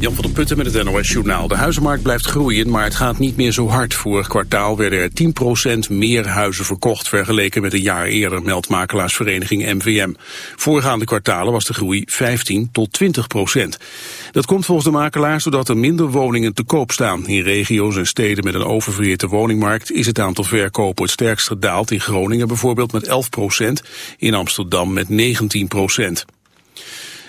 Jan van der Putten met het NOS-journaal. De huizenmarkt blijft groeien, maar het gaat niet meer zo hard. Vorig kwartaal werden er 10% meer huizen verkocht... vergeleken met een jaar eerder, meldt makelaarsvereniging MVM. Voorgaande kwartalen was de groei 15 tot 20%. Dat komt volgens de makelaars doordat er minder woningen te koop staan. In regio's en steden met een oververhitte woningmarkt... is het aantal verkopen het sterkst gedaald. In Groningen bijvoorbeeld met 11%, in Amsterdam met 19%.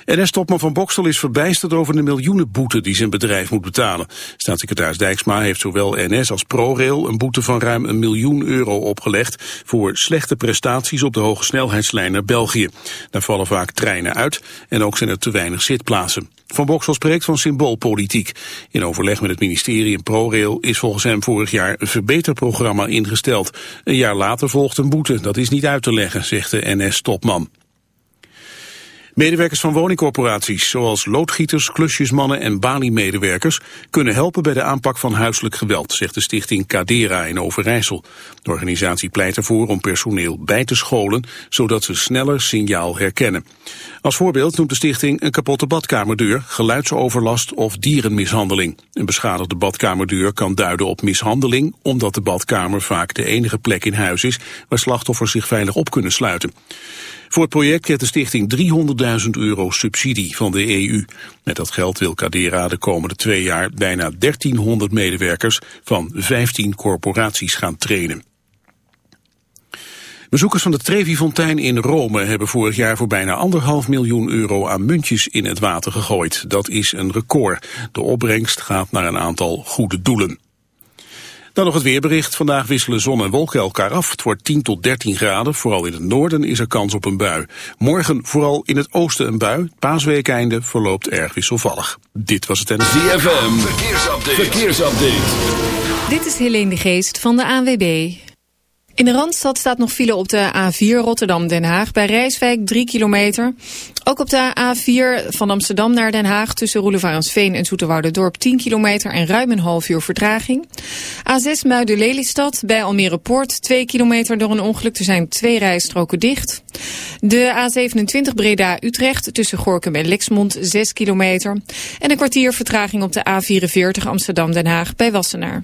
NS-topman van Bokstel is verbijsterd over de miljoenenboete die zijn bedrijf moet betalen. Staatssecretaris Dijksma heeft zowel NS als ProRail een boete van ruim een miljoen euro opgelegd voor slechte prestaties op de hoge snelheidslijn naar België. Daar vallen vaak treinen uit en ook zijn er te weinig zitplaatsen. Van Boksel spreekt van symboolpolitiek. In overleg met het ministerie en ProRail is volgens hem vorig jaar een verbeterprogramma ingesteld. Een jaar later volgt een boete, dat is niet uit te leggen, zegt de NS-topman. Medewerkers van woningcorporaties, zoals loodgieters, klusjesmannen en balie-medewerkers, kunnen helpen bij de aanpak van huiselijk geweld, zegt de stichting Cadera in Overijssel. De organisatie pleit ervoor om personeel bij te scholen, zodat ze sneller signaal herkennen. Als voorbeeld noemt de stichting een kapotte badkamerdeur, geluidsoverlast of dierenmishandeling. Een beschadigde badkamerdeur kan duiden op mishandeling, omdat de badkamer vaak de enige plek in huis is waar slachtoffers zich veilig op kunnen sluiten. Voor het project kreeg de stichting 300.000 euro subsidie van de EU. Met dat geld wil Cadera de komende twee jaar bijna 1300 medewerkers van 15 corporaties gaan trainen. Bezoekers van de Trevi-fontein in Rome hebben vorig jaar voor bijna anderhalf miljoen euro aan muntjes in het water gegooid. Dat is een record. De opbrengst gaat naar een aantal goede doelen. Dan nog het weerbericht. Vandaag wisselen zon en wolken elkaar af. Het wordt 10 tot 13 graden. Vooral in het noorden is er kans op een bui. Morgen vooral in het oosten een bui. Paasweekeinde verloopt erg wisselvallig. Dit was het en... ZFM. Verkeersupdate. Verkeersupdate. Dit is Helene de Geest van de ANWB. In de Randstad staat nog file op de A4 Rotterdam-Den Haag. Bij Rijswijk 3 kilometer. Ook op de A4 van Amsterdam naar Den Haag tussen Roelevarensveen en Dorp 10 kilometer en ruim een half uur vertraging. A6 Muiden-Lelystad bij Almere Poort 2 kilometer door een ongeluk. Er zijn twee rijstroken dicht. De A27 Breda-Utrecht tussen Gorkum en Lexmond 6 kilometer. En een kwartier vertraging op de A44 Amsterdam-Den Haag bij Wassenaar.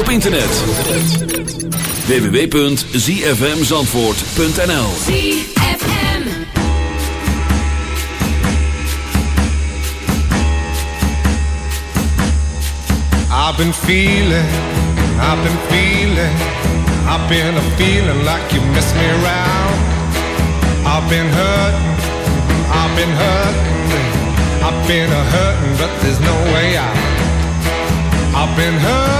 op internet. www.zfmzandvoort.nl I've been feeling, I've been feeling I've been a feeling like you miss me around I've been I've been I've been a hurting, but there's no way out. I've been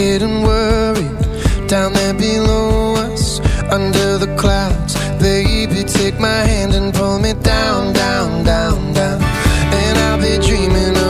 getting worried. Down there below us Under the clouds. Baby, take my hand and pull me down, down, down, down. And I'll be dreaming of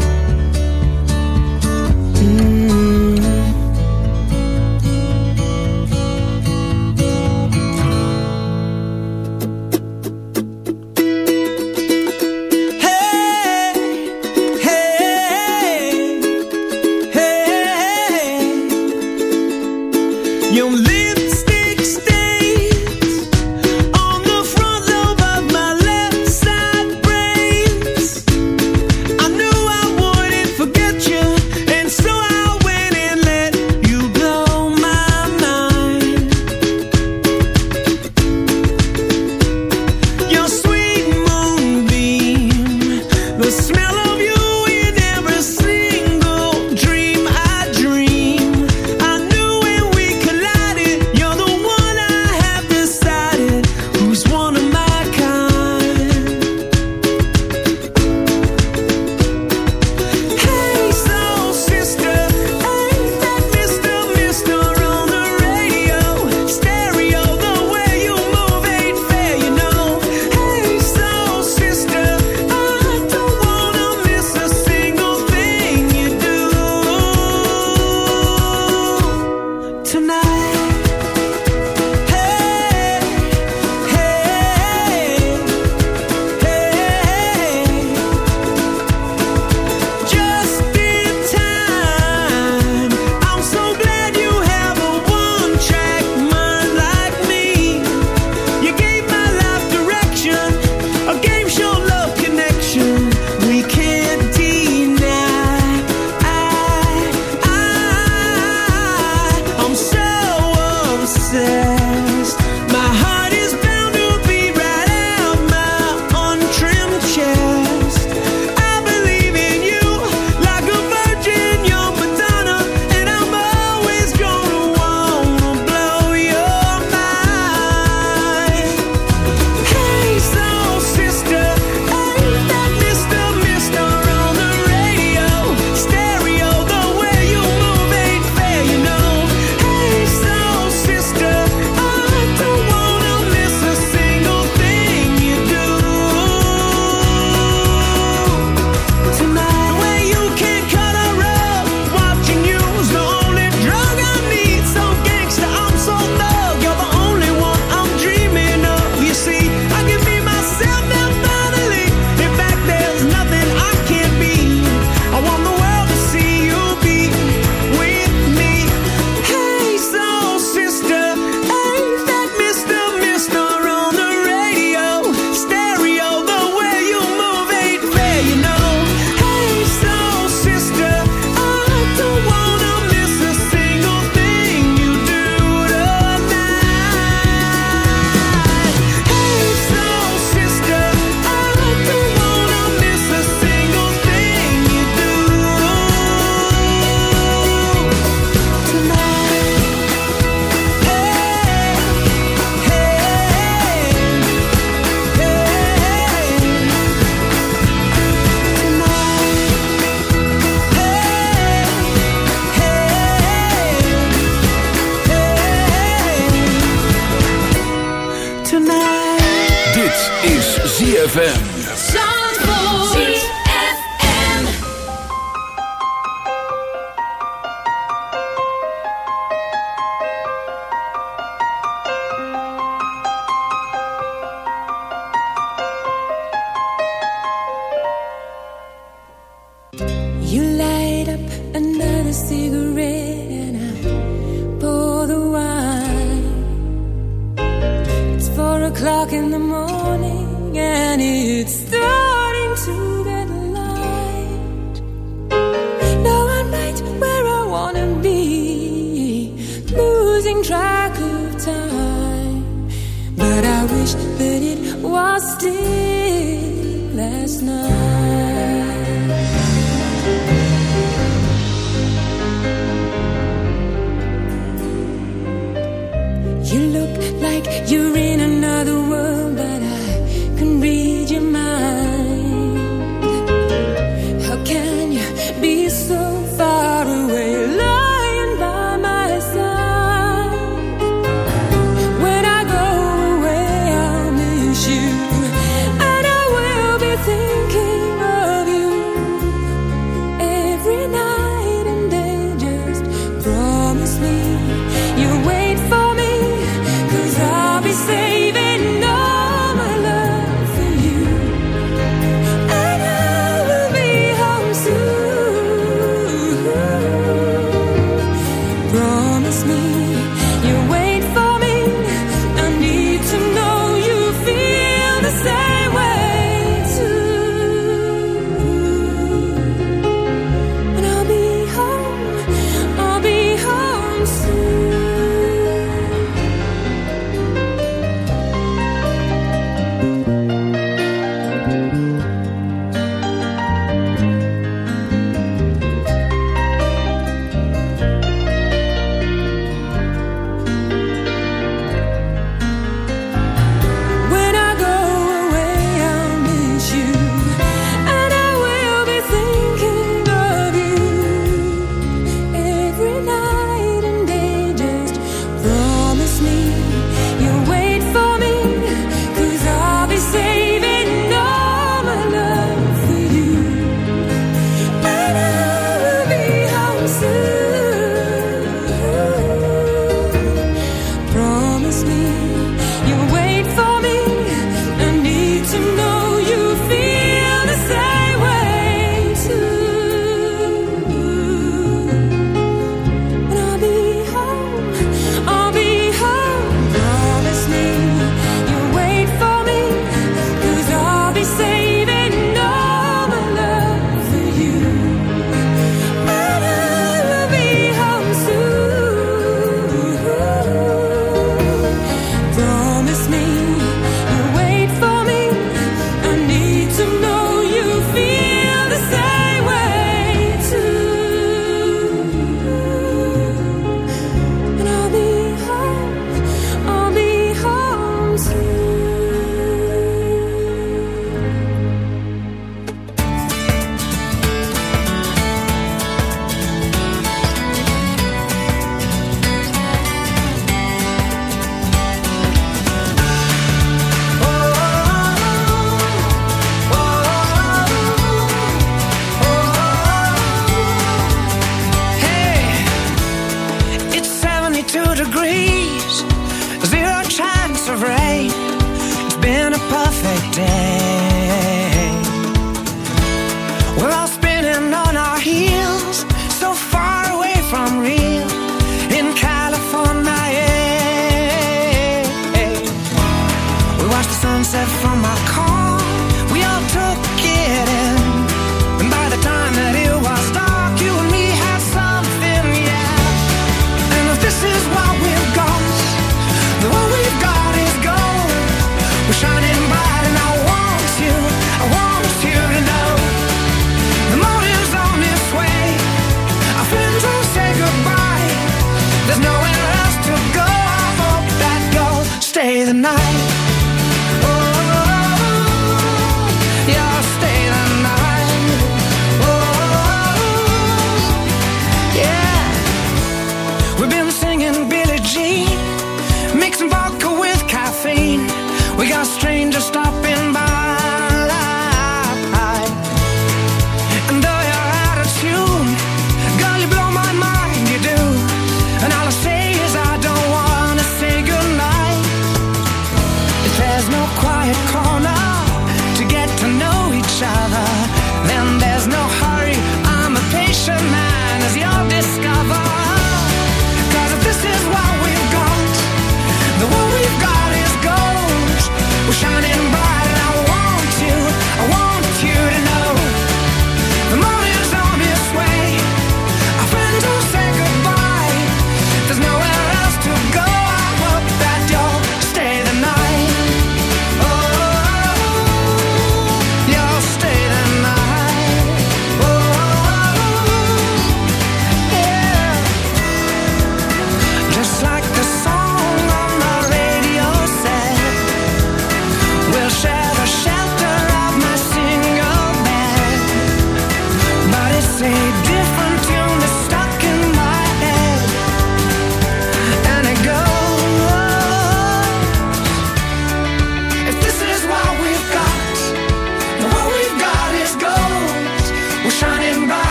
The night.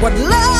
what love